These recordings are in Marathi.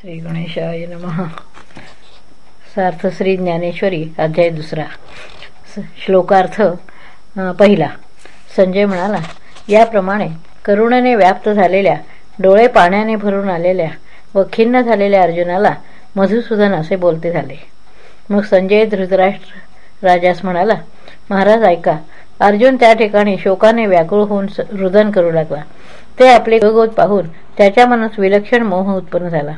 श्री गणेशाय नमः. सार्थ श्री ज्ञानेश्वरी अध्याय दुसरा. श्लोकार्थ पहिला. संजय म्हणाला याप्रमाणे करुणेने व्याप्त झालेल्या डोळे पाण्याने भरून आलेल्या व खिन्न झालेल्या अर्जुनाला मधुसूदन असे बोलते झाले. मग संजय धृतराष्ट्र राजास म्हणाला महाराज ऐका. अर्जुन त्या ठिकाणी शोकाने व्याकुळ होऊन स- रुदन करू लागला. ते आपले योगोत पाहून त्याच्या मनात विलक्षण मोह उत्पन्न झाला.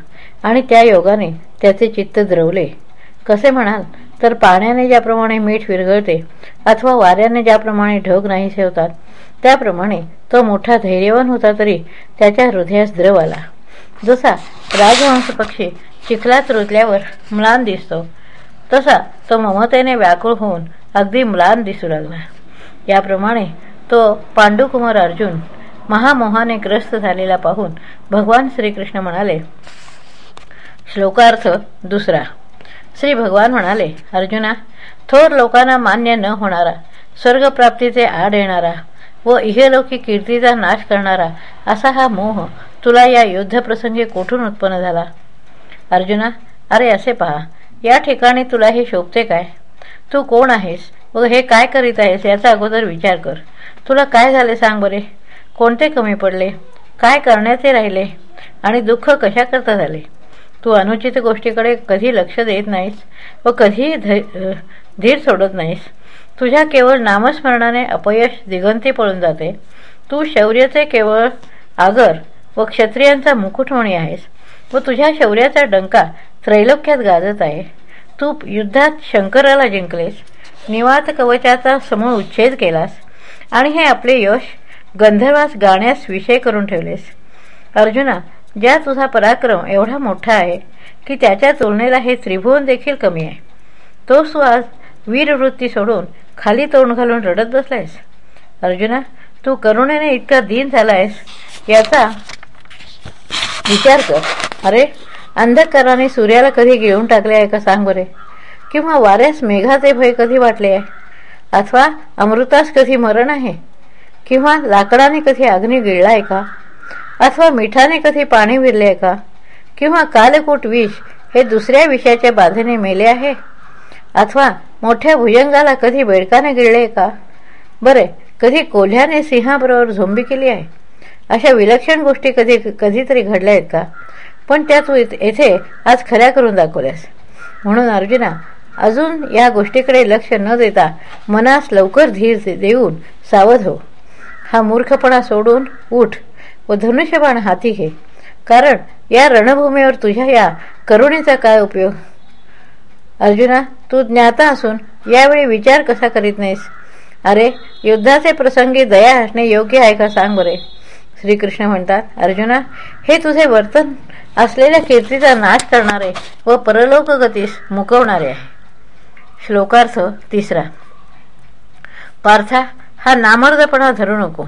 आणि त्या योगाने त्याचे चित्त द्रवले. कसे म्हणाल? तर पाण्याने ज्याप्रमाणे मीठ विरघळते अथवा वाऱ्याने ज्याप्रमाणे ढग नाहीसे होतात त्याप्रमाणे तो मोठा धैर्यवान होता तरी त्याच्या हृदयास द्रव आला. जसा राजवंश पक्षी चिखलात रुतल्यावर म्लान दिसतो तसा तो ममतेने व्याकुळ होऊन अगदी म्लान दिसू लागला. याप्रमाणे तो पांडुकुमार अर्जुन महामोहाने ग्रस्त झालेला पाहून भगवान श्रीकृष्ण म्हणाले श्लोकार्थ दुसरा. श्री भगवान म्हणाले अर्जुना थोर लोकांना मान्य न होणारा स्वर्गप्राप्तीचे आड येणारा व इहलोकी कीर्तीचा नाश करणारा असा हा मोह तुला या युद्धप्रसंगी कोठून उत्पन्न झाला? अर्जुना अरे असे पहा या ठिकाणी तुला हे शोभते काय? तू कोण आहेस व हे काय करीत आहेस याचा अगोदर विचार कर. तुला काय झाले सांग बरे? कोणते कमी पडले? काय करण्याचे राहिले? आणि दुःख कशाकरता झाले? तू अनुचित गोष्टीकडे कधी लक्ष देत नाहीस व कधीही धीर सोडत नाहीस. तुझ्या केवळ नामस्मरणाने अपयश दिगंती पळून जाते. तू शौर्यचे केवळ आगर व क्षत्रियांचा मुकुटमणी आहेस व तुझ्या शौर्याचा डंका त्रैलोक्यात गाजत आहे. तू युद्धात शंकराला जिंकलेस निवात कवचाचा समूळ उच्छेद केलास आणि हे आपले यश गंधर्वास गाण्यास विषय करून ठेवलेस. अर्जुना ज्या तुझा पराक्रम एवढा मोठा आहे की त्याच्या तुलनेला हे त्रिभुवन देखील कमी आहे. तोच तू आज वीरवृत्ती सोडून खाली तोंड घालून रडत बसलायस. अर्जुना तू करुणेने इतका दीन झालायस याचा विचार कर. अरे अंधकाराने सूर्याला कधी घेऊन टाकले आहे का सांग बरे? किंवा वाऱ्यास मेघाचे भय कधी वाटले आहे? अथवा अमृतास कधी मरण आहे? किंवा लाकडाने कधी अग्नी गिळला आहे का? अथवा मिठाने कधी पाणी विरले आहे का? किंवा कालकूट विष हे दुसऱ्या विषयाच्या बाधेने मेले आहे? अथवा मोठ्या भुजंगाला कधी बेडकाने गिळले का? बरे कधी कोल्ह्याने सिंहाबरोबर झोंबी केली आहे? अशा विलक्षण गोष्टी कधी कधीतरी घडल्या आहेत का? पण त्या तू येथे आज खऱ्या करून दाखवल्यास. म्हणून अर्जुना अजून या गोष्टीकडे लक्ष न देता मनास लवकर धीर दे- देऊन सावध हो. हा मूर्खपणा सोडून उठ. व धनुष्यबाण हाती घे. कारण या रणभूमीवर तुझ्या या करुणेचा काय उपयोग? अर्जुना तू ज्ञाता असून यावेळी विचार कसा करीत नाहीस? अरे युद्धाचे प्रसंगी दया असणे योग्य आहे का सांग बरे? श्रीकृष्ण म्हणतात अर्जुना हे तुझे वर्तन असलेल्या कीर्तीचा नाश करणारे व परलोक गतीस मुकवणारे आहे. श्लोकार्थ तिसरा. पार्था हा नामर्दपणा धरू नको.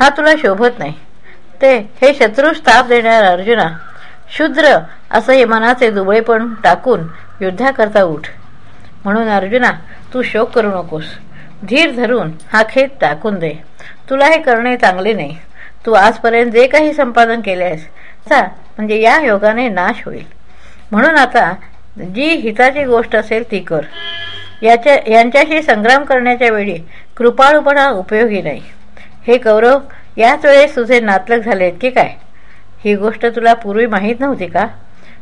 हा तुला शोभत नाही. ते हे शत्रूस ताप देणारा अर्जुना शूद्र असं हे मनाचे दुबळेपण टाकून युद्धाकरता उठ. म्हणून अर्जुना तू शोक करू नकोस. धीर धरून हा खेळ टाकून दे. तुला हे करणे चांगले नाही. तू आजपर्यंत जे काही संपादन केले आहेस चा म्हणजे या योगाने नाश होईल. म्हणून आता जी हिताची गोष्ट असेल ती कर. याच्या यांच्याशी संग्राम करण्याच्या वेळी कृपाळूपणा उपयोगी नाही. हे कौरव याच वेळेस तुझे नातलग झालेत की काय? ही गोष्ट तुला पूर्वी माहीत नव्हती का?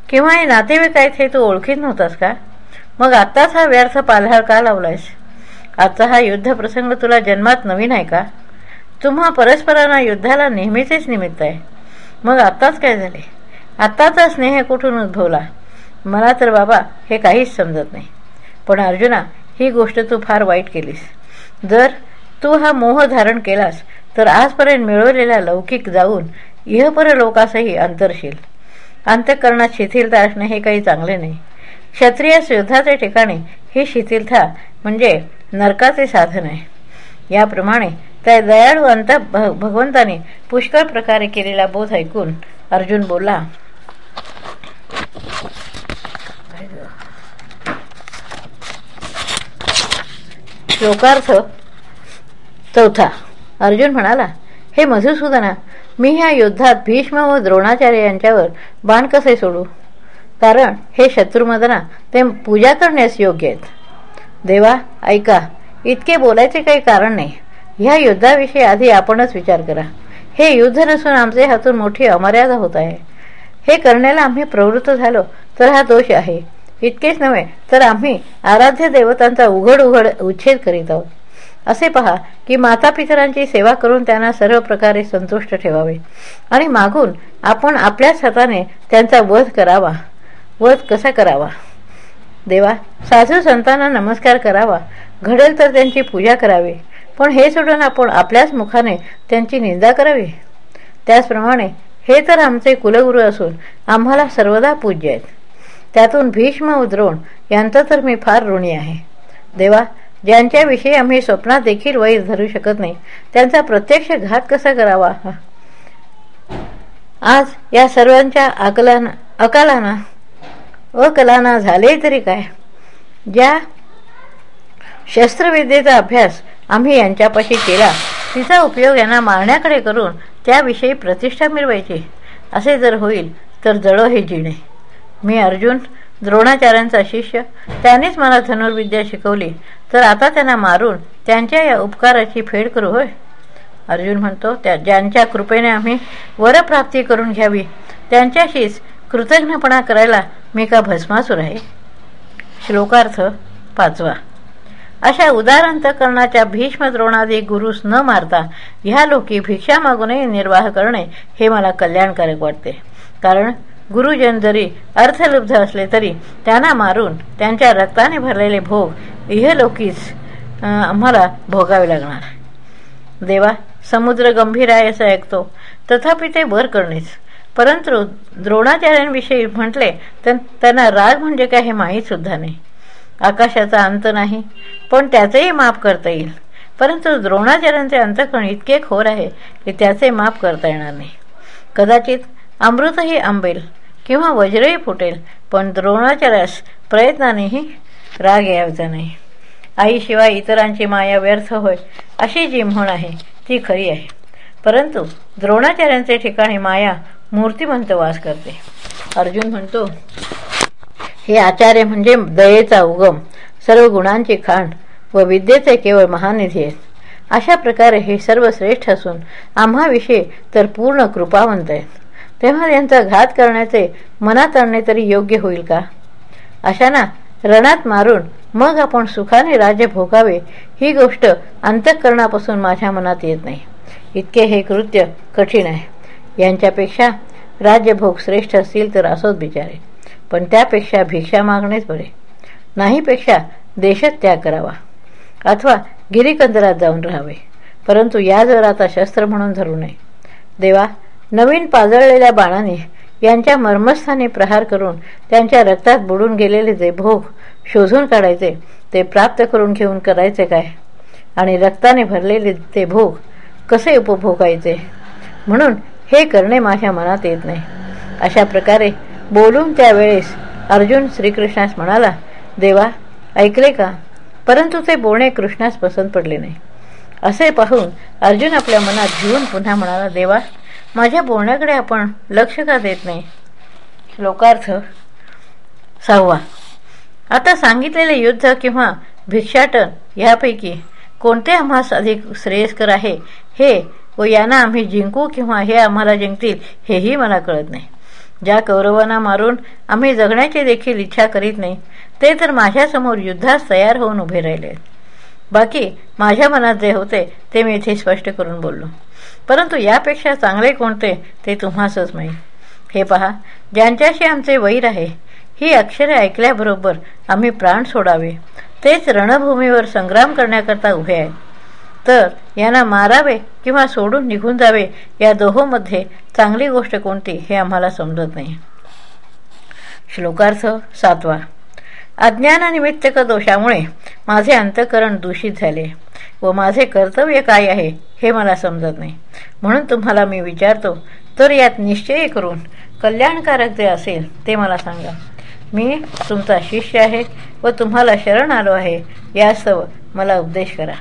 किंवा हे नातेवाईक आहेत हे तू ओळखीत नव्हतास का? मग आत्ताच हा व्यर्थ पालहार का लावलायस? आजचा हा युद्ध प्रसंग तुला जन्मात नवीन आहे का? तुम्हा परस्परांना युद्धाला नेहमीचेच निमित्त आहे. मग आत्ताच काय झाले? आत्ताचा स्नेह कुठून उद्भवला? मला तर बाबा हे काहीच समजत नाही. पण अर्जुना ही गोष्ट तू फार वाईट केलीस. जर तू हा मोह धारण केलास तर आजपर्यंत मिळवलेला लौकिक जाऊन इहपर लोकासही अंतरशील. अंत्यकरणात शिथिलता असणे हे काही चांगले नाही. क्षत्रिय युद्धाचे ठिकाणी ही शिथिलता म्हणजे नरकाचे साधन आहे. याप्रमाणे त्या दयाळू अंत भगवंताने पुष्कळ प्रकारे केलेला बोध ऐकून अर्जुन बोला श्लोकार्थ चौथा. अर्जुन म्हणाला हे मधुसूदना मी ह्या युद्धात भीष्म व द्रोणाचार्य यांच्यावर बाण कसे सोडू? कारण हे शत्रुमदना ते पूजा करण्यास योग्य आहेत. देवा ऐका इतके बोलायचे काही कारण नाही. ह्या युद्धाविषयी आधी आपणच विचार करा. हे युद्ध नसून आमचे हातून मोठी अमर्यादा होत आहे. हे करण्याला आम्ही प्रवृत्त झालो तर हा दोष आहे. इतकेच नव्हे तर आम्ही आराध्य देवतांचा उघड उघड उच्छेद करीत आहोत. असे पहा की माता पितरांची सेवा करून त्यांना सर्व प्रकारे संतुष्ट ठेवावे. आणि मागून आपण आपल्याच हाताने त्यांचा वध करावा. वध कसा करावा? देवा साधू संतांना नमस्कार करावा. घडेल तर त्यांची पूजा करावी. पण हे सोडून आपण आपल्याच मुखाने त्यांची निंदा करावी? त्याचप्रमाणे हे तर आमचे कुलगुरू असून आम्हाला सर्वदा पूज्य आहेत. त्यातून भीष्म उद्रोण यांचा तर मी फार ऋणी आहे. देवा ज्यांच्याविषयी आम्ही स्वप्नात देखील वैर धरू शकत नाही. त्यांचा प्रत्यक्ष घात कसा करावा? आज या सर्वांच्या अकलाना अकालाना अकलाना झाले तरी काय? ज्या शस्त्रविद्येचा अभ्यास आम्ही यांच्यापाशी केला तिचा उपयोग यांना मारण्याकडे करून त्याविषयी प्रतिष्ठा मिळवायची. असे जर होईल तर जळो हे जिणे. मी अर्जुन द्रोणाचार्यांचा शिष्य. त्यानेच मला धनुर्विद्या शिकवली. तर आता त्यांना मारून त्यांच्या या उपकाराची फेड करू होय? अर्जुन म्हणतो त्या ज्यांच्या कृपेने आम्ही वरप्राप्ती करून घ्यावी त्यांच्याशीच कृतज्ञपणा करायला मी का भस्मासूर आहे? श्लोकार्थ पाचवा. अशा उदार अंतकरणाच्या भीष्म द्रोणादी गुरुस न मारता ह्या लोकी भिक्षा मागूनही निर्वाह करणे हे मला कल्याणकारक वाटते. कारण गुरुजन जरी अर्थलुब्ध असले तरी त्यांना मारून त्यांच्या रक्ताने भरलेले भोग इहलोकीच आम्हाला भोगावे लागणार. देवा समुद्र गंभीर आहे असं ऐकतो. तथापि ते वर करणेच. परंतु द्रोणाचार्यांविषयी म्हटले तर त्यांना राग म्हणजे काय हे माहीतसुद्धा नाही. आकाशाचा अंत नाही पण त्याचेही माप करता येईल. परंतु द्रोणाचार्यांचे अंतकरण इतके खोर आहे की त्याचे माप करता येणार नाही. कदाचित अमृतही आंबेल किंवा वज्रही फुटेल पण द्रोणाचार्यास प्रयत्नानेही राग यायचा नाही. आईशिवाय इतरांची माया व्यर्थ होय अशी जी म्हण आहे ती खरी आहे. परंतु द्रोणाचार्यांचे ठिकाणी माया मूर्तिमंत वास करते. अर्जुन म्हणतो हे आचार्य म्हणजे दयेचा उगम. सर्व गुणांची खाण व विद्येचे केवळ महानिधी आहेत. अशा प्रकारे हे सर्व श्रेष्ठ असून आम्हाविषयी तर पूर्ण कृपावंत आहेत. तेव्हा यांचा घात करण्याचे मनात आणणे तरी योग्य होईल का? अशाना रणात मारून मग आपण सुखाने राज्य भोगावे ही गोष्ट अंतःकरणापासून माझ्या मनात येत नाही. इतके हे कृत्य कठीण आहे. यांच्यापेक्षा राज्यभोग श्रेष्ठ असतील तर असोच बिचारे. पण त्यापेक्षा भिक्षा मागणेच बरे. नाहीपेक्षा देशात त्याग करावा. अथवा गिरीकंदरात जाऊन राहावे. परंतु या जर आता शस्त्र म्हणून धरू नये. देवा नवीन पाजळलेल्या बाणाने यांच्या मर्मस्थानी प्रहार करून त्यांच्या रक्तात बुडून गेलेले जे भोग शोधून काढायचे ते प्राप्त करून घेऊन करायचे काय? आणि रक्ताने भरलेले ते भोग कसे उपभोगायचे? म्हणून हे करणे माझ्या मनात येत नाही. अशा प्रकारे बोलून त्यावेळेस अर्जुन श्रीकृष्णास म्हणाला देवा ऐकले का? परंतु ते बोलणे कृष्णास पसंत पडले नाही. असे पाहून अर्जुन आपल्या मनात घेऊन पुन्हा म्हणाला देवा माझ्या बोलण्याकडे आपण लक्ष का देत नाही? श्लोकार्थ सहावा. आता सांगितलेले युद्ध किंवा भिक्षाटन यापैकी कोणते आम्हास अधिक श्रेयस्कर आहे? हे व यांना आम्ही जिंकू किंवा हे आम्हाला जिंकतील हेही मला कळत नाही. ज्या कौरवांना मारून आम्ही जगण्याची देखील इच्छा करीत नाही ते तर माझ्यासमोर युद्धास तयार होऊन उभे राहिले बाकी माझ्या मनात जे होते ते मी इथे स्पष्ट करून बोललो. परंतु यापेक्षा चांगले कोणते ते तुम्हासच माहीत. हे पहा ज्यांच्याशी आमचे वैर आहे ही अक्षरे ऐकल्याबरोबर आम्ही प्राण सोडावे. तेच रणभूमीवर संग्राम करण्याकरता उभे आहेत. तर यांना मारावे किंवा सोडून निघून जावे या दोहोमध्ये चांगली गोष्ट कोणती हे आम्हाला समजत नाही. श्लोकार्थ सातवा. अज्ञानानिमित्तक दोषामुळे माझे अंतकरण दूषित झाले. व माझे कर्तव्य काय आहे हे मला समजत नाही. म्हणून तुम्हाला मी विचारतो तर यात निश्चय करून कल्याणकारक जे असेल ते मला सांगा. मी तुमचा शिष्य आहे व तुम्हाला शरण आलो आहे यास्तव मला उपदेश करा.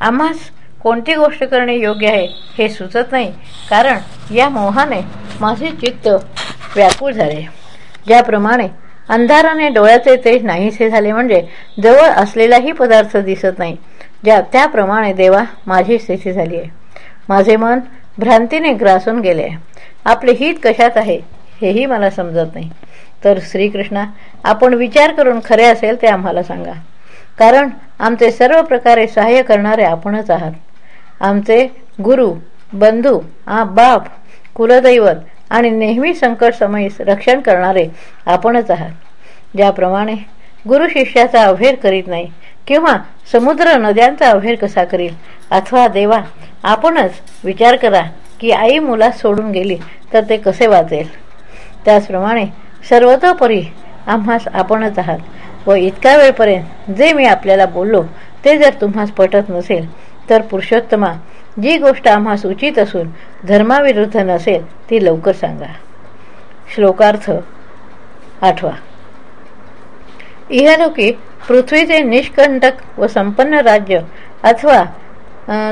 आम्हास कोणती गोष्ट करणे योग्य आहे हे सुचत नाही कारण या मोहाने माझे चित्त व्याकुळ झाले. ज्याप्रमाणे अंधाराने डोळ्याचे तेज नाहीसे झाले म्हणजे जवळ असलेलाही पदार्थ दिसत नाही. ज्या त्याप्रमाणे देवा माझी स्थिती झाली आहे. माझे मन भ्रांतीने ग्रासून गेले आहे. आपले हित कशात आहे हेही मला समजत नाही. तर श्रीकृष्णा आपण विचार करून खरे असेल ते आम्हाला सांगा. कारण आमचे सर्व प्रकारे सहाय्य करणारे आपणच आहात. आमचे गुरु बंधू आ बाप कुलदैवत आणि नेहमी संकट समयी रक्षण करणारे आपणच आहात. ज्याप्रमाणे गुरु शिष्याचा अभेर करीत नाही किंवा समुद्र नद्यांचा अभेर कसा करील? अथवा देवा आपणच विचार करा की आई मुलास सोडून गेली तर ते कसे वाचेल? त्याचप्रमाणे सर्वतोपरी आम्हास आपणच आहात व इतका वेळपर्यंत जे मी आपल्याला बोललो ते जर तुम्हास पटत नसेल तर पुरुषोत्तमा जी गोष्ट आम्हास उचित असून धर्माविरुद्ध नसेल ती लवकर सांगा. श्लोकार्थ आठवा. इहलोकी पृथ्वीचे निष्कंटक व संपन्न राज्य अथवा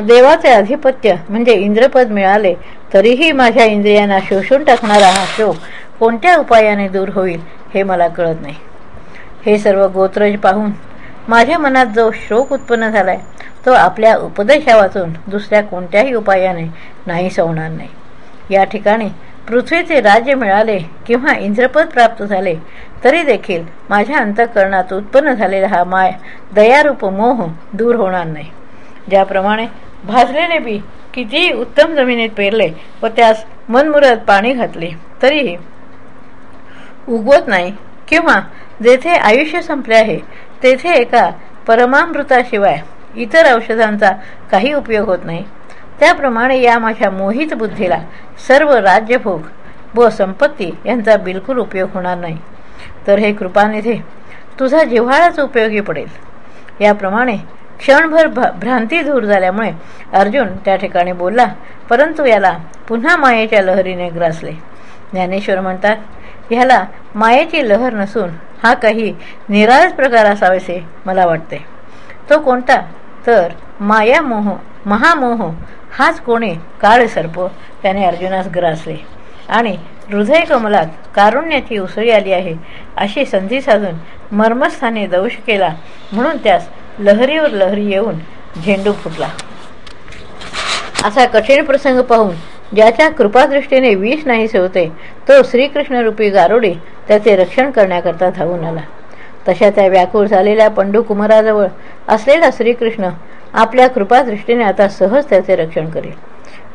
देवाचे आधिपत्य म्हणजे इंद्रपद मिळाले तरीही माझ्या इंद्रियांना शोषून टाकणारा हा शोक कोणत्या उपायाने दूर होईल हे मला कळत नाही. हे सर्व गोत्रज पाहून माझ्या मनात जो शोक उत्पन्न झालाय तो आपल्या उपदेशा वाचून दुसऱ्या कोणत्याही उपायाने नाही सवणार नाही. या ठिकाणी पृथ्वीचे राज्य मिळाले किंवा इंद्रपद प्राप्त झाले तरी देखील माझ्या अंतःकरणात उत्पन्न झालेला हा माय दयारूप मोह दूर होणार नाही. ज्याप्रमाणे भाजलेले बी कितीही उत्तम जमिनीत पेरले व त्यास मनमुरत पाणी घातले तरीही उगवत नाही किंवा जेथे आयुष्य संपले आहे तेथे एका परमामृताशिवाय इतर औषधांचा काही उपयोग होत नाही. त्याप्रमाणे या माझ्या मोहित बुद्धीला सर्व राज्यभोग व संपत्ती यांचा बिलकुल उपयोग होणार नाही. तर हे कृपानिधी तुझा जिव्हाळाच उपयोगी पडेल. याप्रमाणे क्षणभर भ्रांती दूर झाल्यामुळे अर्जुन त्या ठिकाणी बोलला परंतु याला पुन्हा मायेच्या लहरीने ग्रासले. ज्ञानेश्वर म्हणतात ह्याला मायेची लहर नसून हा काही निराळच प्रकार असावेसे मला वाटते. तो कोणता? तर माया मोह महामोह हाच कोणी काळ सर्प त्याने अर्जुनास ग्रासले. आणि हृदय कमलात कारुण्याची उसळी आली आहे. अशी संधी साधून मर्मस्थाने दंश केला म्हणून त्यास लहरीवर लहरी येऊन झेंडू फुटला. असा कठीण प्रसंग पाहून ज्याच्या कृपादृष्टीने विष नाहीसे होते तो श्रीकृष्णरूपी गारुडी त्याचे रक्षण करण्याकरता धावून आला. तशा त्या व्याकुळ झालेल्या पंडू कुमाराजवळ असलेला श्रीकृष्ण आपल्या कृपादृष्टीने आता सहज त्याचे रक्षण करेल.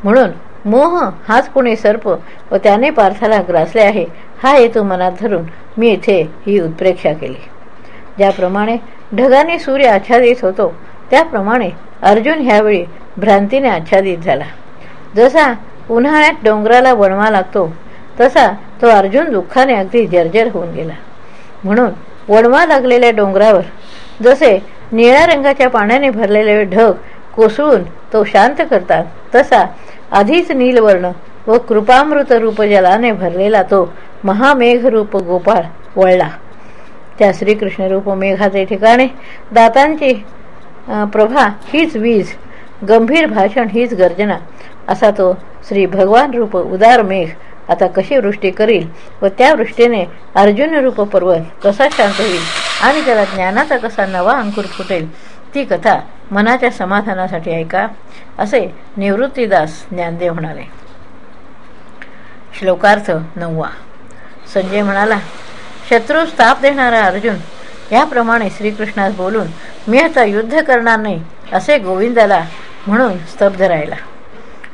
म्हणून मोह हाच कोणी सर्प व त्याने पार्थाला ग्रासले आहे. हा हेतू मनात धरून मी इथे ही उत्प्रेक्षा केली. ज्याप्रमाणे ढगाने सूर्य आच्छादित होतो त्याप्रमाणे अर्जुन ह्यावेळी भ्रांतीने आच्छादित झाला. जसा उन्हाळ्यात डोंगराला वणवा लागतो तसा तो अर्जुन दुःखाने अगदी जर्जर होऊन गेला. म्हणून वणवा लागलेल्या डोंगरावर जसे निळ्या रंगाच्या पाण्याने भरलेले ढग कोसळून तो शांत करतात तसा आधीच नीलवर्ण व कृपामृत रूप जलाने भरलेला तो महामेघरूप गोपाळ वळला. त्या श्रीकृष्णरूप मेघाचे ठिकाणे दातांची प्रभा हीच वीज गंभीर भाषण हीच गर्जना असा तो श्री भगवान रूप उदार मेघ आता कशी वृष्टी करील व त्या वृष्टीने अर्जुन रूप पर्वत कसा शांत होईल आणि त्याला ज्ञानाचा कसा नवा अंकुर फुटेल ती कथा मनाच्या समाधानासाठी ऐका असे निवृत्तीदास ज्ञानदेव म्हणाले. श्लोकार्थ नववा. संजय म्हणाला शत्रूस ताप देणारा अर्जुन याप्रमाणे श्रीकृष्णास बोलून मी आता युद्ध करणार नाही असे गोविंदाला म्हणून स्तब्ध राहिला.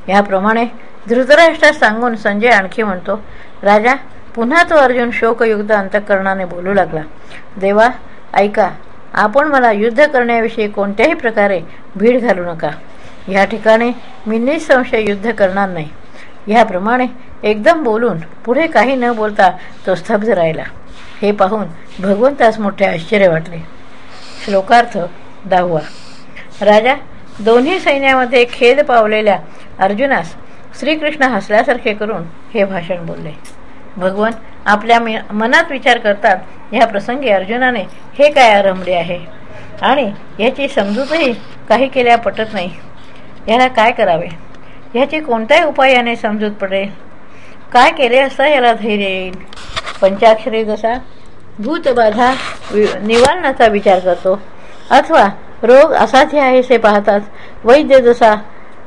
याप्रमाणे धृतराष्ट्रास सांगून संजय आणखी म्हणतो राजा पुन्हा तो अर्जुन शोकयुक्त अंतकरणाने बोलू लागला. देवा ऐका आपण मला युद्ध करण्याविषयी कोणत्याही प्रकारे भीड घालू नका. या ठिकाणी मी निसंशय युद्ध करणार नाही. ह्याप्रमाणे एकदम बोलून पुढे काही न बोलता तो स्तब्ध राहिला. हे पाहून भगवंतास मोठे आश्चर्य वाटले. श्लोकार्थ दहावा. राजा दोन्ही सैन्यामध्ये खेद पावलेल्या अर्जुनास श्रीकृष्ण हसल्यासारखे करून हे भाषण बोलले. भगवान आपल्या मनात विचार करतात या प्रसंगी अर्जुनाने हे काय आरंभले आहे? आणि याची समजूतही काही केल्या पटत नाही. याला काय करावे? ह्याची कोणत्याही उपायाने समजूत पडेल? काय केले असता याला धैर्य येईल? पंचाक्षरी जसा भूतबाधा निवारणाचा विचार करतो अथवा रोग असाध्य आहे असे पाहताच वैद्य जसा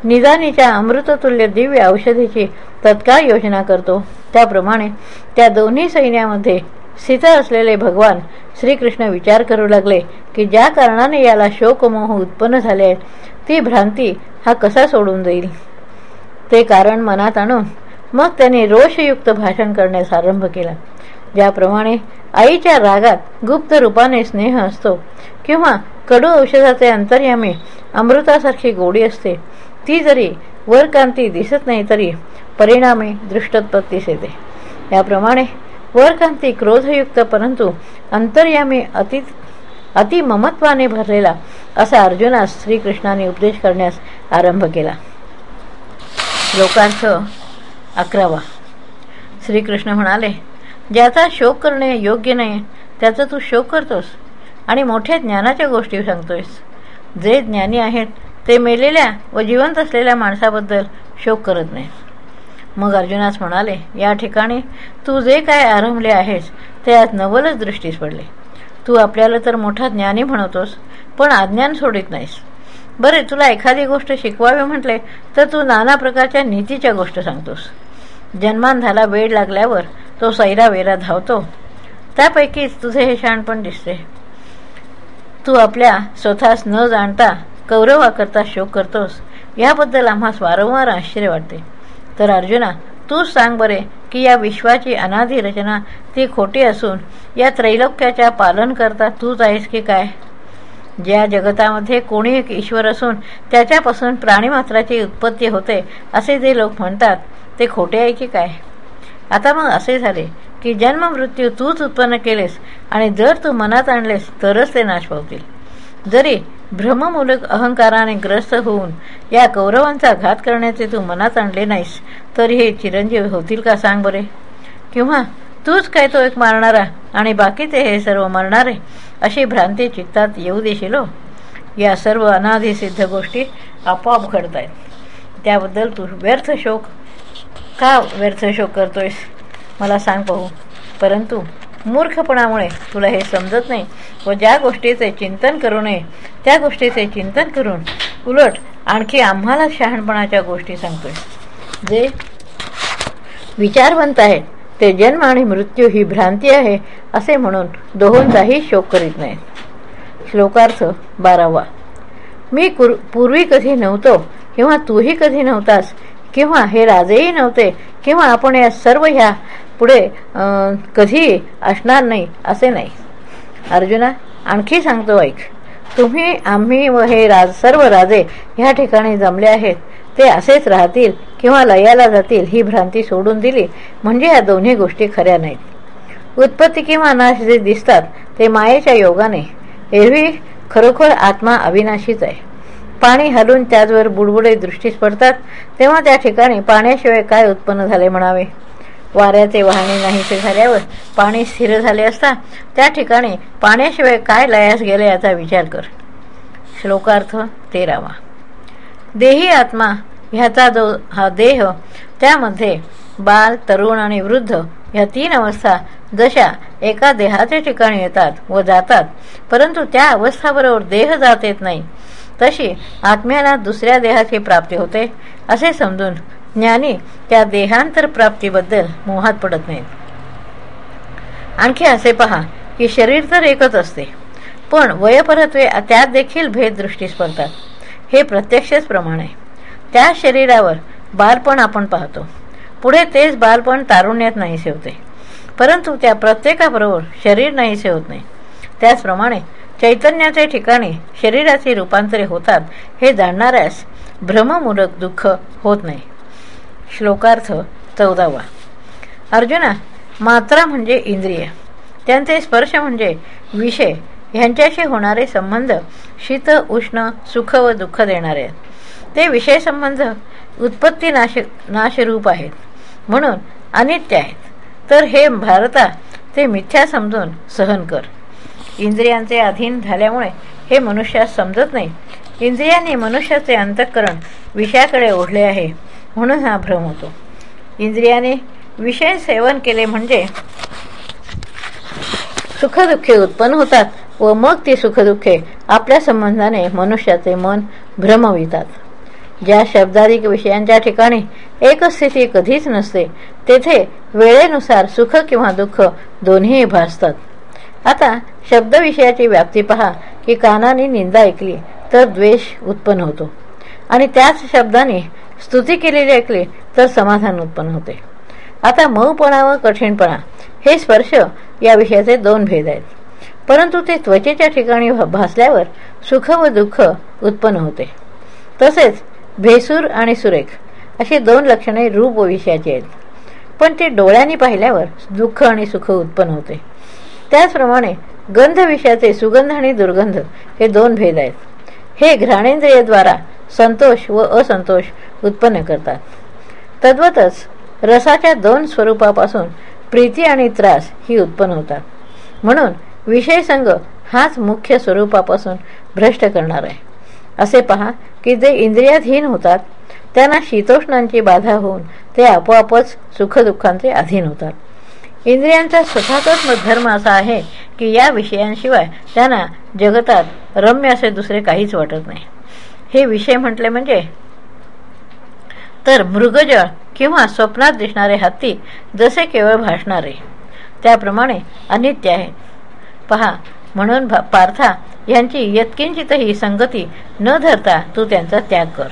निदानीच्या अमृततुल्य दिव्य औषधीची तत्काळ योजना करतो त्याप्रमाणे त्या दोन्ही सैन्यामध्ये स्थित असलेले भगवान श्रीकृष्ण विचार करू लागले की ज्या कारणाने याला शोकमोह उत्पन्न झाले आहेत ती भ्रांती हा कसा सोडून जाईल ते कारण मनात आणून मग त्यांनी रोषयुक्त भाषण करण्यास आरंभ केला ज्याप्रमाणे आईच्या रागात गुप्त रूपाने स्नेह असतो किंवा कडू औषधाचे अंतर्यामी अमृतासारखी गोडी असते ती जरी वरकांती दिसत नाही तरी परिणामी दृष्टोत्पत्तीस येते याप्रमाणे वरकांती क्रोधयुक्त परंतु अंतर्यामी अति अतिममत्वाने भरलेला असा अर्जुनास श्रीकृष्णाने उपदेश करण्यास आरंभ केला. लोकांच अकरावा. श्रीकृष्ण म्हणाले ज्याचा शोक करणे योग्य नाही त्याचा तू शोक करतोस आणि मोठ्या ज्ञानाच्या गोष्टी सांगतोयस. जे ज्ञानी आहेत ते मेलेल्या व जिवंत असलेल्या माणसाबद्दल शोक करत नाही. मग अर्जुनास म्हणाले या ठिकाणी तू जे काय आरंभले आहेस ते आज नवलच दृष्टीस पडले. तू आपल्याला तर मोठा ज्ञानी म्हणतोस पण अज्ञान सोडित नाहीस. बरे तुला एखादी गोष्ट शिकवावी म्हटले तर तू नाना प्रकारच्या नीतीच्या गोष्ट सांगतोस. जन्मांधाला वेळ लागल्यावर तो सैरा वेरा धावतो. त्यापैकीच तुझे हे शहाणपण दिसते. तू आपल्या स्वतःस न जाणता कौरवाकरता शोक करतोस. याबद्दल आम्हास वारंवार आश्चर्य वाटते. तर अर्जुना तूच सांग बरे की या विश्वाची अनाधी रचना ती खोटी असून या त्रैलोक्याच्या पालन करता तूच आहेस की काय? ज्या जगतामध्ये कोणी एक ईश्वर असून त्याच्यापासून प्राणीमात्राची उत्पत्ती होते असे जे लोक म्हणतात ते खोटे आहे की काय? आता मग असे झाले की जन्म मृत्यू तूच उत्पन्न केलेस आणि जर तू मनात आणलेस तरच ते नाश पावतील जरी भ्रममूलक अहंकाराने ग्रस्त होऊन या कौरवांचा घात करण्याचे तू मनात आणले नाहीस तर हे चिरंजीव होतील का सांग बरे? किंवा तूच काय तो एक मारणारा आणि बाकीचे हे सर्व मरणारे अशी भ्रांती चित्तात येऊ देशील हो? या सर्व अनाधिसिद्ध गोष्टी आपोआप घडत आहेत त्याबद्दल तू व्यर्थ शोक. का व्यर्थ शोक करतोयस? मला सांग पाहू. परंतु मूर्खपणामुळे तुला हे समजत नाही व ज्या गोष्टीचे चिंतन करू नये त्या गोष्टीचे चिंतन करून उलट आणखी आम्हाला शहाणपणाच्या गोष्टी सांगतोय. जे विचारवंत आहेत ते जन्म आणि मृत्यू ही भ्रांती आहे असे म्हणून दोहोंचाही शोक करीत नाही श्लोकार्थ बारावा. मी कुर पूर्वी कधी नव्हतो किंवा तूही कधी नव्हतास किंवा हे राजेही नव्हते किंवा आपण या सर्व ह्या पुढे कधी असणार नाही असे नाही. अर्जुना आणखी सांगतो ऐक. तुम्ही आम्ही व हे राज सर्व राजे ह्या ठिकाणी जमले आहेत. ते असेच राहतील किंवा लयाला जातील ही भ्रांती सोडून दिली. म्हणजे या दोन्ही गोष्टी खऱ्या नाहीत. उत्पत्ती किंवा नाश जे दिसतात ते मायेच्या योगाने. एरवी खरोखर आत्मा अविनाशीच आहे. पाणी हलून त्याचवर बुडबुडे दृष्टीस पडतात तेव्हा त्या ठिकाणी पाण्याशिवाय काय उत्पन्न झाले म्हणावे? वाऱ्याचे वाहने नाहीसे झाल्यावर पाणी स्थिर झाले असता त्या ठिकाणी पाण्याशिवाय काय लयास गेले याचा विचार कर. श्लोकार्थ तेरावा. देही आत्मा ह्याचा जो हा देह त्यामध्ये बाल तरुण आणि वृद्ध ह्या तीन अवस्था जशा एका देहाच्या ठिकाणी येतात व जातात परंतु त्या अवस्थाबरोबर देह जात येत नाही. तशी आत्म्याला दुसऱ्या देहात ही प्राप्ती होते असे समजून ज्ञानी त्या देहांतर प्राप्तीबद्दल मोहात पडत नाहीत. आणखी असे पहा की शरीर तर एकच असते पण वयपरत्वे त्यात देखील भेद दृष्टीस पडतात हे प्रत्यक्षच प्रमाण आहे. त्या शरीरावर बालपण आपण पाहतो. पुढे तेच बालपण तारुण्यात नाहीसे होते. परंतु त्या प्रत्येकाबरोबर शरीर नाहीसे होत नाही. त्याचप्रमाणे चैतन्याचे ठिकाणी शरीराचे रूपांतरे होतात हे जाणणाऱ्यास भ्रममूलक दुःख होत नाही. श्लोकार्थ चौदावा. अर्जुना मात्रा म्हणजे इंद्रिय. त्यांचे स्पर्श म्हणजे विषय. ह्यांच्याशी होणारे संबंध शीत उष्ण सुख व दुःख देणारे आहेत. ते विषय संबंध उत्पत्ती नाश नाशरूप आहेत. म्हणून अनित्य आहेत. तर हे भारता ते मिथ्या समजून सहन कर. इंद्रियांचे अधीन झाल्यामुळे हे मनुष्यास समजत नाही. इंद्रियांनी मनुष्याचे अंतःकरण विषयाकडे ओढले आहे म्हणून हा भ्रम होतो. इंद्रियाने विषय सेवन केले म्हणजे सुखदुःखे उत्पन्न होतात व मग ती सुखदुःखे आपल्या संबंधाने मनुष्याचे मन भ्रमवितात. ज्या शब्दाधिक विषयांच्या ठिकाणी एक स्थिती कधीच नसते तेथे वेळेनुसार सुख किंवा दुःख दोन्ही भासतात. आता शब्दविषयाची व्याप्ती पहा की कानाने निंदा ऐकली तर द्वेष उत्पन्न होतो. आणि त्याच शब्दाने स्तुती केलेली ऐकली तर समाधान उत्पन्न होते. आता मऊपणा व कठीणपणा हे स्पर्श या विषयाचे दोन भेद आहेत. परंतु ते त्वचेच्या ठिकाणी भासल्यावर सुख व दुःख उत्पन्न होते. तसेच भेसूर आणि सुरेख अशी दोन लक्षणे रूप व विषयाची आहेत. पण ते डोळ्यांनी पाहिल्यावर दुःख आणि सुख उत्पन्न होते. त्याचप्रमाणे गंध विषयाचे सुगंध आणि दुर्गंध हे दोन भेद आहेत. हे घ्राणेंद्रियद्वारा संतोष व असंतोष उत्पन्न करतात. तद्वतच रसाच्या दोन स्वरूपापासून प्रीती आणि त्रास ही उत्पन्न होतात. म्हणून विषय संघ हाच मुख्य स्वरूपापासून भ्रष्ट करणार आहे. असे पहा की जे इंद्रियाधीन होतात त्यांना शीतोष्णांची बाधा होऊन ते आपोआपच सुखदुःखांचे अधीन होतात. इंद्रियांचा स्वतःचाच धर्म असा आहे की या विषयांशिवाय त्यांना जगतात रम्य असे दुसरे काहीच वाटत नाही. हे विषय म्हटले म्हणजे तर मृगजळ किंवा स्वप्नात दिसणारे हत्ती जसे केवळ भासणारे त्याप्रमाणे अनित्य आहे. पहा म्हणून पार्था यांची यत्किंचितही संगती न धरता तू त्यांचा त्याग कर.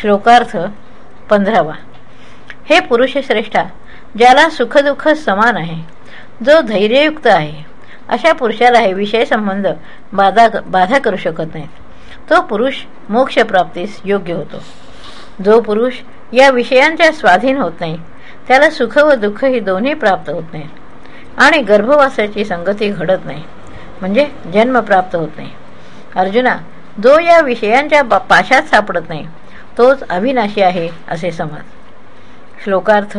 श्लोकार्थ पंधरावा. हे पुरुष श्रेष्ठा ज्याला सुखदुःख समान आहे जो धैर्ययुक्त आहे अशा पुरुषाला हे विषय संबंध बाधा बाधा करू शकत नाहीत तो पुरुष मोक्षप्राप्तीस योग्य होतो. जो पुरुष या विषयांच्या स्वाधीन होत नाही त्याला सुख व दुःख ही दोन्ही प्राप्त होत नाहीत आणि गर्भवासाची संगती घडत नाही म्हणजे जन्म प्राप्त होत नाही. अर्जुना जो या विषयांच्या पाशात सापडत नाही तोच अविनाशी आहे असे समज. श्लोकार्थ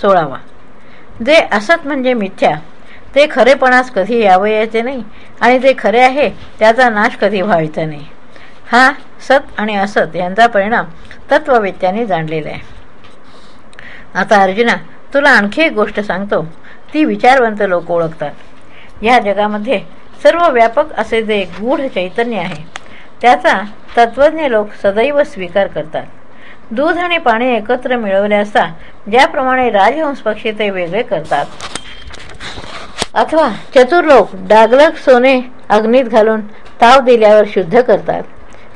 सोळावा. जे असत म्हणजे मिथ्या ते खरेपणास कधी यावयाचे नाही आणि जे खरे आहे त्याचा नाश कधी व्हायचा नाही. हा सत आणि असत यांचा परिणाम तत्ववेत्याने जाणलेला आहे. आता अर्जुना तुला आणखी एक गोष्ट सांगतो. ती विचारवंत लोक ओळखतात. या जगामध्ये सर्व व्यापक असे जे गूढ चैतन्य आहे त्याचा तत्वज्ञ लोक सदैव स्वीकार करतात. दूध आणि पाणी एकत्र मिळवले असता ज्याप्रमाणे राजहंस पक्षी ते वेगळे करतात. अथवा चतुर लोक डागलक सोने अग्नीत घालून ताव दिल्यावर शुद्ध करतात.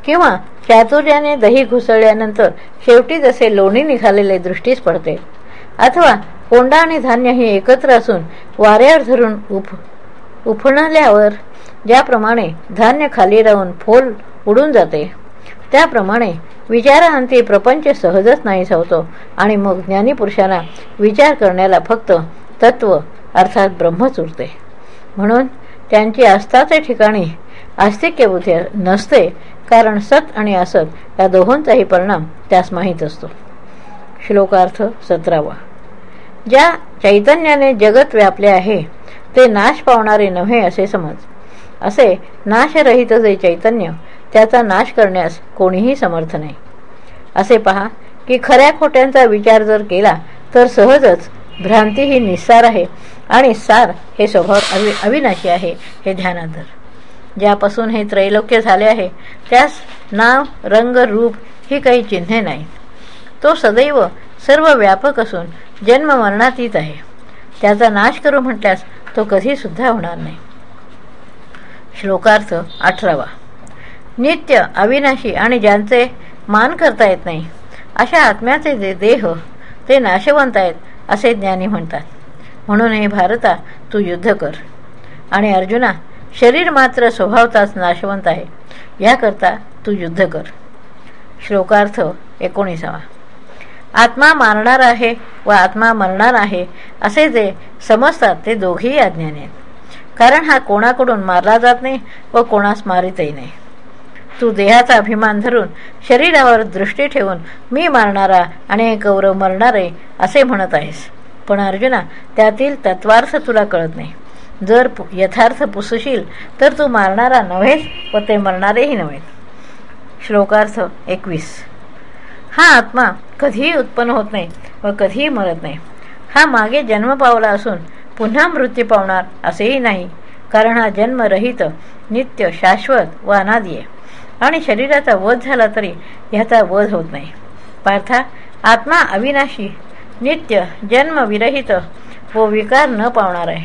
किंवा चातुर्याने दही घुसळल्यानंतर शेवटी जसे लोणी निघालेले दृष्टीस पडते. अथवा कोंडा आणि धान्य हे एकत्र असून वाऱ्यावर धरून उफ उफणल्यावर ज्याप्रमाणे धान्य खाली राहून फोल उडून जाते. त्याप्रमाणे विचारांती प्रपंच सहजच नाही होतो आणि मग ज्ञानीपुरुषांना विचार करण्याला फक्त तत्व अर्थात ब्रह्मच उरते म्हणून त्यांची आस्थाचे ठिकाणी आस्तिक्य बुद्धी नसते कारण सत आणि असत या दोहोंचाही परिणाम त्यास माहीत असतो. श्लोकार्थ सतरावा. ज्या चैतन्याने जगत व्यापले आहे ते नाश पावणारे नव्हे असे समज. असे नाशरहित जे चैतन्य त्याचा नाश करण्यास कोणीही समर्थ नाही. असे पहा की खऱ्या खोट्यांचा विचार जर केला तर सहजच भ्रांती ही निस्सार आहे आणि सार हे स्वभाव अवि अविनाशी आहे हे ध्यानात धर ज्यापासून हे त्रैलोक्य झाले आहे त्यास नाव रंग रूप ही काही चिन्हे नाहीत. तो सदैव सर्व व्यापक असून जन्म मरणातीत आहे. त्याचा नाश करू म्हटल्यास तो कधीसुद्धा होणार नाही. श्लोकार्थ अठरावा. नित्य अविनाशी आणि ज्यांचे मान करता येत नाही अशा आत्म्याचे जे देह ते नाशवंत आहेत असे ज्ञानी म्हणतात. म्हणून हे भारता तू युद्ध कर. आणि अर्जुना शरीर मात्र स्वभावताच नाशवंत आहे. याकरता तू युद्ध कर. श्लोकार्थ एकोणीसावा. आत्मा मारणार आहे व आत्मा मरणार आहे असे जे समजतात ते दोघेही अज्ञानी आहेत. कारण हा कोणाकडून मारला जात नाही व कोणास मारितही नाही. तू देहाचा अभिमान धरून शरीरावर दृष्टी ठेवून मी मारणारा आणि कौरव मरणारे असे म्हणत आहेस. पण अर्जुना त्यातील तत्वार्थ तुला कळत नाही. जर यथार्थ पुसशील तर तू मारणारा नव्हेस व ते मरणारेही नव्हे श्लोकार्थ एकवीस. हा आत्मा कधीही उत्पन्न होत नाही व कधीही मरत नाही. हा मागे जन्म पावला असून पुन्हा मृत्यू पावणार असेही नाही कारण हा जन्मरहित नित्य शाश्वत व अनादी आहे आणि शरीराचा वध झाला तरी ह्याचा वध होत नाही. पार्था आत्मा अविनाशी नित्य जन्मविरहित व विकार न पावणार आहे.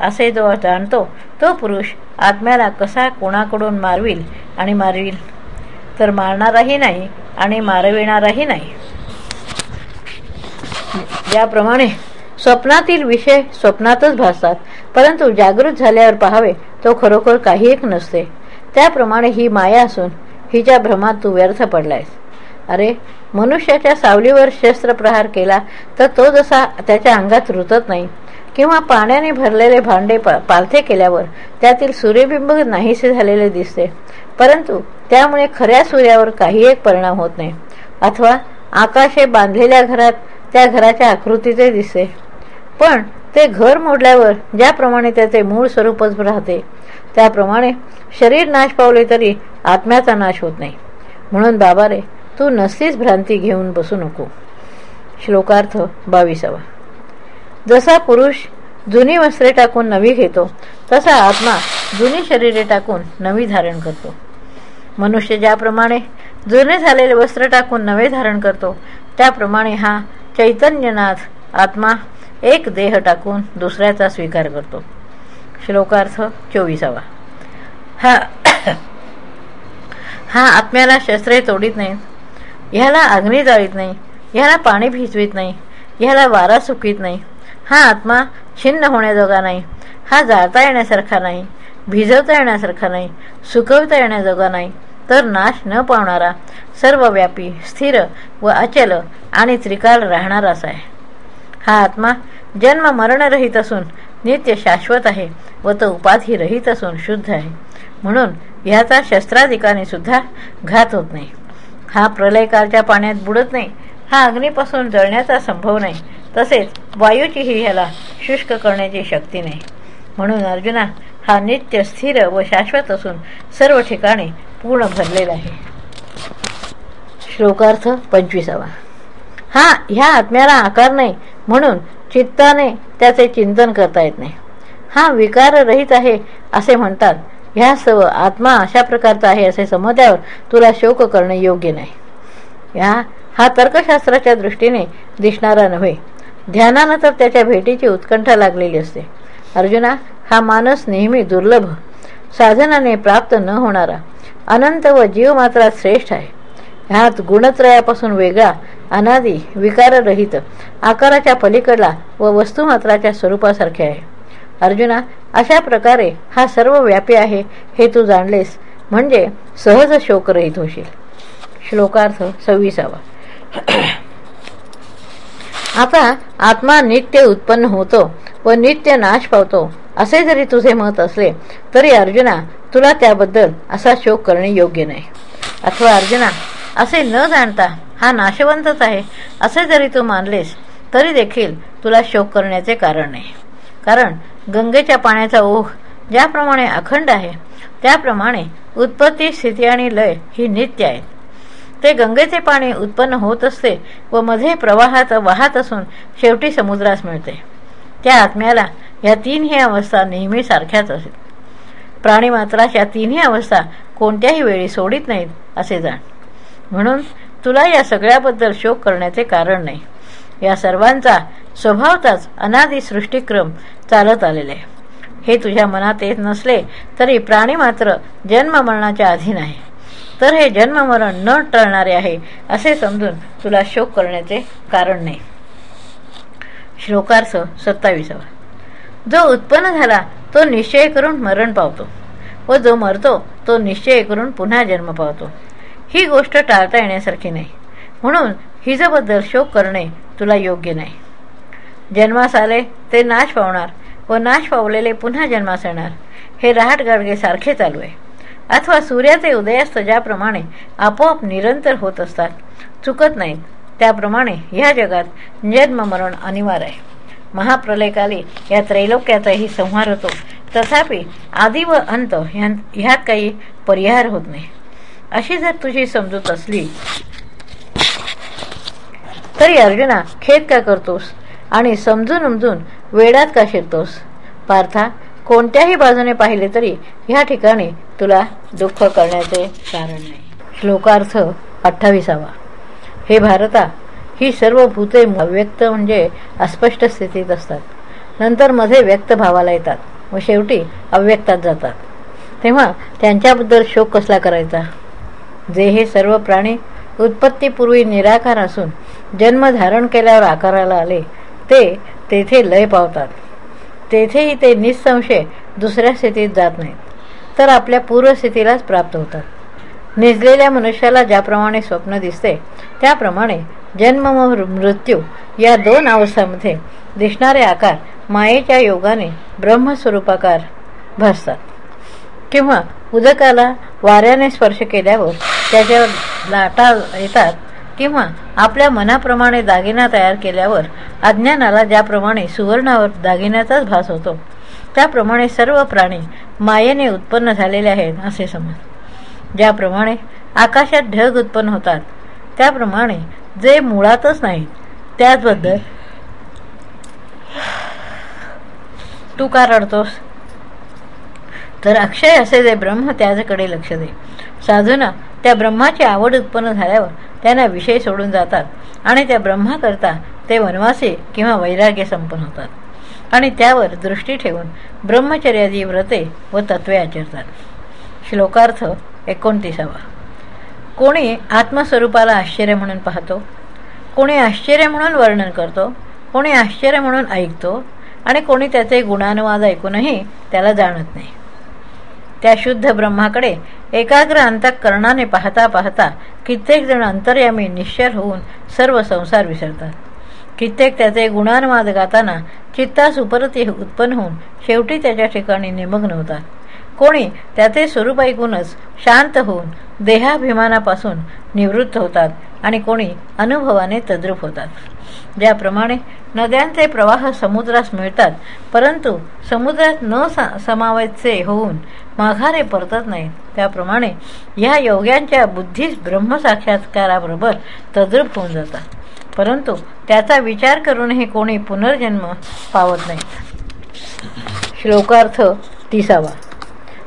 असे जो जाणतो तो पुरुष आत्म्याला कसा कोणाकडून मारविल आणि मारविल? तर मारणाराही नाही आणि मारविणाराही नाही. ज्याप्रमाणे स्वप्नातील विषय स्वप्नातच भासतात परंतु जागृत झाल्यावर पहावे तो खरोखर काही एक नसते. त्याप्रमाणे ही माया असून हिच्या भ्रमात तू व्यर्थ पडलायस. अरे मनुष्याच्या सावलीवर शस्त्रप्रहार केला तर तो जसा त्याच्या अंगात रुतत नाही किंवा पाण्याने भरलेले भांडे पालथे केल्यावर त्यातील सूर्यबिंब नाहीसे झालेले दिसते. परंतु त्यामुळे खऱ्या सूर्यावर काही एक परिणाम होत नाही. अथवा आकाशे बांधलेल्या घरात त्या घराच्या आकृतीचे दिसते. पण ते घर मोडल्यावर ज्याप्रमाणे त्याचे मूळ स्वरूपच राहते त्याप्रमाणे शरीर नाश पावले तरी आत्म्याचा नाश होत नाही. म्हणून बाबा रे तू नसतीच भ्रांती घेऊन बसू नको. श्लोकार्थ बावीसावा. जसा पुरुष जुनी वस्त्रे टाकून नवी घेतो तसा आत्मा जुनी शरीरे टाकून नवी धारण करतो. मनुष्य ज्याप्रमाणे जुने झालेले वस्त्र टाकून नवे धारण करतो त्याप्रमाणे हा चैतन्यनाथ आत्मा एक देह टाकून दुसऱ्याचा स्वीकार करतो. श्लोकार्थ चोवीसावा. हा हा आत्म्याला शस्त्रे तोडीत नाही ह्याला अग्नी जाळीत नाही. ह्याला पाणी भिजवीत नाही. ह्याला वारा सुकीत नाही. हा आत्मा छिन्न होण्याजोगा नाही. हा जाळता येण्यासारखा नाही. भिजवता येण्यासारखा नाही. सुकवता येण्याजोगा नाही. तर नाश न पावणारा सर्वव्यापी स्थिर व अचल आणि त्रिकाल राहणाराच आहे. हा आत्मा जन्म मरणरहित असून नित्य शाश्वत आहे व तो उपाधी रहित असून शुद्ध आहे. म्हणून ह्याचा शस्त्राधिकाने सुद्धा घात होत नाही. हा प्रलयकालच्या पाण्यात बुडत नाही. हा अग्नीपासून जळण्याचा संभव नाही. तसेच वायूचीही ह्याला शुष्क करण्याची शक्ती नाही. म्हणून अर्जुना हा नित्य स्थिर व शाश्वत असून सर्व ठिकाणी पूर्ण भरलेला आहे. श्लोकार्थ पंचवीसावा. हा ह्या आत्म्याला आकार नाही. म्हणून चित्ताने त्याचे चिंतन करता येत नाही. हा विकार रहित आहे असे म्हणतात. ह्या सव आत्मा अशा प्रकारचा आहे असे समजल्यावर तुला शोक करणे योग्य नाही. ह्या हा तर्कशास्त्राच्या दृष्टीने दिसणारा नव्हे. ध्यानानं तर त्याच्या भेटीची उत्कंठा लागलेली असते. अर्जुना हा मानस नेहमी दुर्लभ. साधनाने प्राप्त न होणारा. अनंत व जीव मात्र श्रेष्ठ आहे. ह्यात गुणत्रयापासून वेगळा अनादी विकाररहित आकाराच्या पलीकडला व वस्तुमात्राच्या स्वरूपासारखे आहे. अर्जुना अशा प्रकारे हा सर्व व्यापी आहे हे तू जाणलेस म्हणजे सहज शोकरहित होशील. श्लोकार्थ सव्वीसावा. आता आत्मा नित्य उत्पन्न होतो व नित्य नाश पावतो असे जरी तुझे मत असले तरी अर्जुना तुला त्याबद्दल असा शोक करणे योग्य नाही. अथवा अर्जुना असे न जाणता हा नाशवंतच आहे असे जरी तू मानलेस तरी देखील तुला शोक करण्याचे कारण नाही कारण गंगेच्या पाण्याचा ओघ ज्याप्रमाणे अखंड आहे त्याप्रमाणे उत्पत्ती स्थिती आणि लय ही नित्य आहेत. ते गंगेचे पाणी उत्पन्न होत असते व मध्ये प्रवाहात वाहत असून शेवटी समुद्रास मिळते. त्या आत्म्याला या तीनही अवस्था नेहमी सारख्याच असेल. प्राणीमात्राच्या तिन्ही अवस्था कोणत्याही वेळी सोडित नाहीत असे जाण. म्हणून तुला या सगळ्याबद्दल शोक करण्याचे कारण नाही. या सर्वांचा स्वभावताच अनादी सृष्टिक्रम चालत आलेले आहे. हे तुझ्या मनात येत नसले तरी प्राणी मात्र जन्म मरणाच्या अधीन आहे. तर हे जन्ममरण न टळणारे आहे असे समजून तुला शोक करण्याचे कारण नाही. श्लोकार्थ सत्तावीसावा. जो उत्पन्न झाला तो निश्चय करून मरण पावतो. व जो मरतो तो निश्चय करून पुन्हा जन्म पावतो. ही गोष्ट टाळता येण्यासारखी नाही. म्हणून हिजबद्दल शोक करणे तुला योग्य नाही. जन्मास आले ते नाश पावणार व नाश पावलेले पुन्हा जन्मास येणार. हे रहाट गाडगे सारखे चालू आहे. अथवा सूर्याचे उदयास्त ज्याप्रमाणे आपोआप निरंतर होत असतात चुकत नाहीत त्याप्रमाणे ह्या जगात जन्म मरण अनिवार्य आहे. महाप्रलयकाली या त्रैलोक्याचाही संहार होतो. तथापि आदी व अंत ह्यात काही परिहार होत नाही. अशी जर तुझी समजूत असली तरी अर्जुना खेद का करतोस? आणि समजून उमजून वेडात का शिरतोस? पार्था कोणत्याही बाजूने पाहिले तरी ह्या ठिकाणी तुला दुःख करण्याचे कारण नाही. श्लोकार्थ अठ्ठावीसावा. हे भारता ही सर्व भूते अव्यक्त म्हणजे अस्पष्ट स्थितीत असतात. नंतर मध्ये व्यक्त भावाला येतात व शेवटी अव्यक्तात जातात. तेव्हा त्यांच्याबद्दल शोक कसला करायचा? जे हे सर्व प्राणी उत्पत्तीपूर्वी निराकार असून जन्म धारण केल्यावर आकाराला आले ते तेथे लय पावतात. तेथेही ते निसंशय दुसऱ्या स्थितीत जात नाहीत तर आपल्या पूर्वस्थितीलाच प्राप्त होतात. निजलेल्या मनुष्याला ज्याप्रमाणे स्वप्न दिसते त्याप्रमाणे जन्म व मृत्यू या दोन अवस्थांमध्ये दिसणारे आकार मायेच्या योगाने ब्रह्मस्वरूपाकार भासतात. किंवा उदकाला वाऱ्याने स्पर्श केल्यावर त्याच्यावर लाटा येतात किंवा आपल्या मनाप्रमाणे दागिना तयार केल्यावर अज्ञानाला ज्याप्रमाणे सुवर्णावर दागिन्याचाच भास होतो त्याप्रमाणे सर्व प्राणी मायेने उत्पन्न झालेले आहेत असे समज. ज्याप्रमाणे आकाशात ढग उत्पन्न होतात त्याप्रमाणे जे मुळातच नाहीत त्याचबद्दल तू का रडतोस? तर अक्षय असे जे ब्रह्म त्याच्याकडे लक्ष दे. साधूना त्या ब्रह्माची आवड उत्पन्न झाल्यावर त्यांना विषय सोडून जातात. आणि त्या ब्रह्माकरता ते वनवासी किंवा वैराग्य संपन्न होतात. आणि त्यावर दृष्टी ठेवून ब्रह्मचर्यादी व्रते व तत्वे आचरतात. श्लोकार्थ एकोणतीसावा. कोणी आत्मस्वरूपाला आश्चर्य म्हणून पाहतो? कोणी आश्चर्य म्हणून वर्णन करतो? कोणी आश्चर्य म्हणून ऐकतो? आणि कोणी त्याचे गुणानुवाद ऐकूनही त्याला जाणत नाही. त्या शुद्ध ब्रह्माकडे एकाग्र अंतकरणाने पाहता पाहता कित्येक जण अंतर्यामी निश्चर होऊन सर्व संसार विसरतात. कित्येक त्याचे गुणानुवाद गाताना चित्तास उपरती उत्पन्न होऊन शेवटी त्याच्या ठिकाणी निमग्न होतात. कोणी त्याचे स्वरूप ऐकूनच शांत होऊन देहाभिमानापासून निवृत्त होतात आणि कोणी अनुभवाने तद्रूप होतात. ज्याप्रमाणे नद्यांचे प्रवाह समुद्रास मिळतात परंतु समुद्रात न समावेचे होऊन माघारे परतत नाहीत त्याप्रमाणे ह्या योग्यांच्या बुद्धीस ब्रह्मसाक्षात्काराबरोबर तद्रूप होऊन जातात. परंतु त्याचा विचार करूनही कोणी पुनर्जन्म पावत नाही. श्लोकार्थ तिसावा.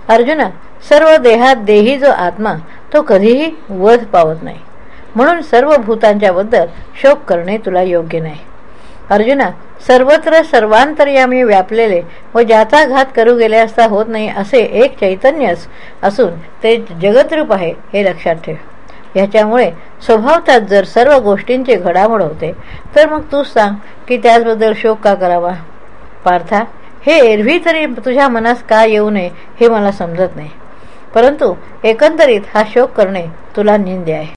अर्जुना सर्व देहात देही जो आत्मा तो कधीही वध पावत नाही. म्हणून सर्व भूतांच्याबद्दल शोक करणे तुला योग्य नाही. अर्जुना सर्वत्र सर्वांतर्यामी व्यापलेले व ज्याचा घात करू गेले असता होत नाही असे एक चैतन्यच असून ते जगतरूप आहे हे लक्षात ठेव. ह्याच्यामुळे स्वभावतात जर सर्व गोष्टींचे घडामोड होते तर मग तूच सांग की त्याचबद्दल शोक का करावा? पार्था हे एरवी तरी तुझ्या मनास का येऊ नये हे मला समजत नाही. परंतु एकंदरीत हा शोक करणे तुला निंद्य आहे.